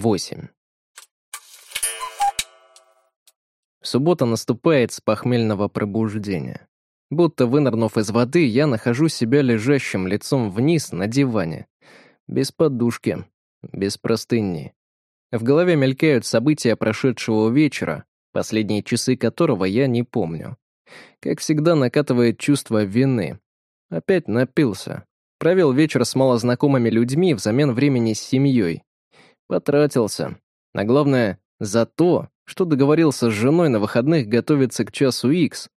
8. Суббота наступает с похмельного пробуждения. Будто вынырнув из воды, я нахожу себя лежащим лицом вниз на диване. Без подушки, без простыни. В голове мелькают события прошедшего вечера, последние часы которого я не помню. Как всегда накатывает чувство вины. Опять напился. Провел вечер с малознакомыми людьми взамен времени с семьей. Потратился. А главное, за то, что договорился с женой на выходных готовиться к часу Икс,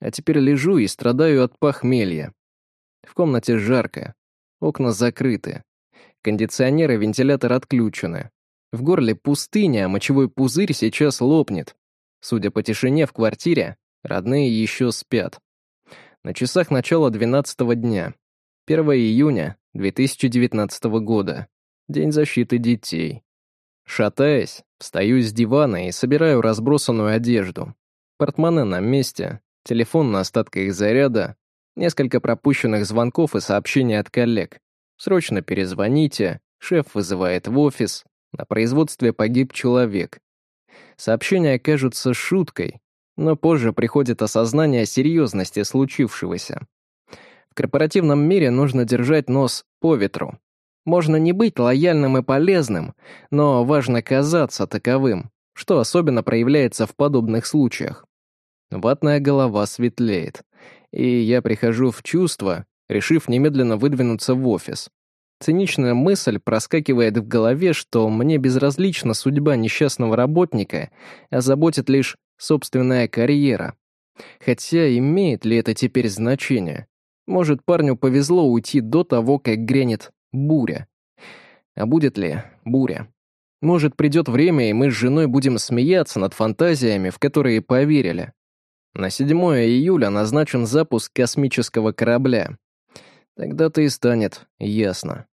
а теперь лежу и страдаю от похмелья. В комнате жарко, окна закрыты, кондиционер и вентилятор отключены. В горле пустыня, а мочевой пузырь сейчас лопнет. Судя по тишине в квартире, родные еще спят. На часах начала 12 дня. 1 июня 2019 года. День защиты детей. Шатаясь, встаю с дивана и собираю разбросанную одежду. Портмоне на месте, телефон на остатках заряда, несколько пропущенных звонков и сообщений от коллег. Срочно перезвоните, шеф вызывает в офис, на производстве погиб человек. Сообщения кажутся шуткой, но позже приходит осознание серьезности случившегося. В корпоративном мире нужно держать нос по ветру, можно не быть лояльным и полезным, но важно казаться таковым, что особенно проявляется в подобных случаях. Ватная голова светлеет, и я прихожу в чувство, решив немедленно выдвинуться в офис. Циничная мысль проскакивает в голове, что мне безразлична судьба несчастного работника, а заботит лишь собственная карьера. Хотя имеет ли это теперь значение? Может, парню повезло уйти до того, как грянет буря. А будет ли буря? Может, придет время, и мы с женой будем смеяться над фантазиями, в которые поверили. На 7 июля назначен запуск космического корабля. Тогда-то и станет ясно.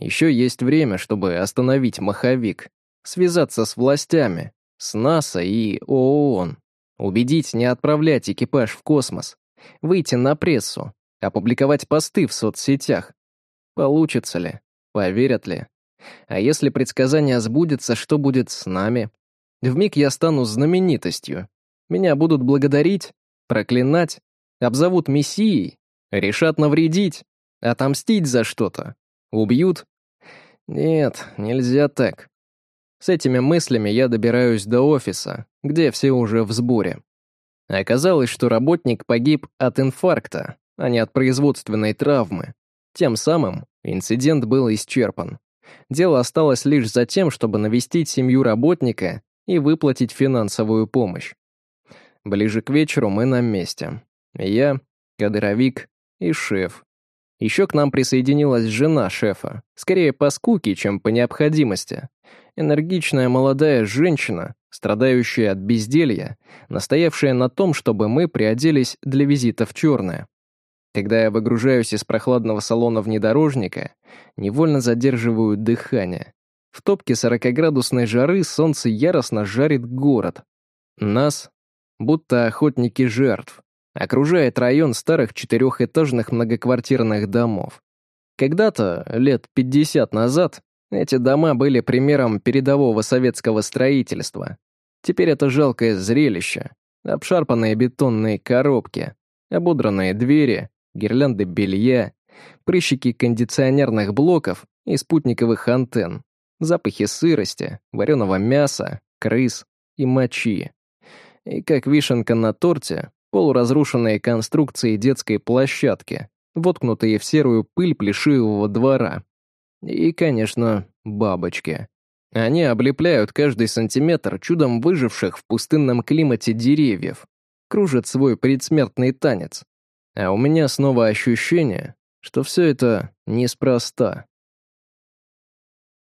Еще есть время, чтобы остановить маховик, связаться с властями, с НАСА и ООН, убедить не отправлять экипаж в космос, выйти на прессу, опубликовать посты в соцсетях, Получится ли? Поверят ли? А если предсказание сбудется, что будет с нами? Вмиг я стану знаменитостью. Меня будут благодарить, проклинать, обзовут мессией, решат навредить, отомстить за что-то, убьют. Нет, нельзя так. С этими мыслями я добираюсь до офиса, где все уже в сборе. Оказалось, что работник погиб от инфаркта, а не от производственной травмы. Тем самым инцидент был исчерпан. Дело осталось лишь за тем, чтобы навестить семью работника и выплатить финансовую помощь. Ближе к вечеру мы на месте. Я, кадровик и шеф. Еще к нам присоединилась жена шефа, скорее по скуке, чем по необходимости. Энергичная молодая женщина, страдающая от безделья, настоявшая на том, чтобы мы приоделись для визита в черное. Когда я выгружаюсь из прохладного салона внедорожника, невольно задерживаю дыхание. В топке 40-градусной жары солнце яростно жарит город. Нас, будто охотники жертв, окружает район старых четырехэтажных многоквартирных домов. Когда-то, лет 50 назад, эти дома были примером передового советского строительства. Теперь это жалкое зрелище. Обшарпанные бетонные коробки, ободранные двери, гирлянды белья, прыщики кондиционерных блоков и спутниковых антенн, запахи сырости, вареного мяса, крыс и мочи. И как вишенка на торте, полуразрушенные конструкции детской площадки, воткнутые в серую пыль плешивого двора. И, конечно, бабочки. Они облепляют каждый сантиметр чудом выживших в пустынном климате деревьев, кружат свой предсмертный танец, а у меня снова ощущение, что все это неспроста.